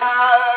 Ben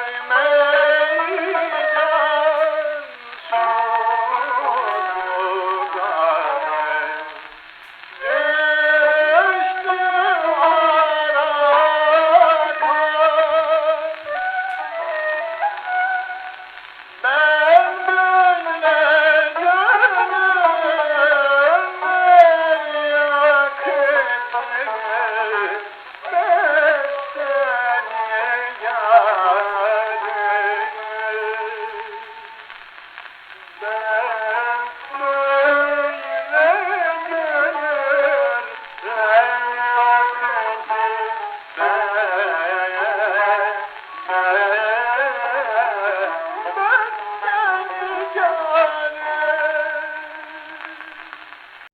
Yeah.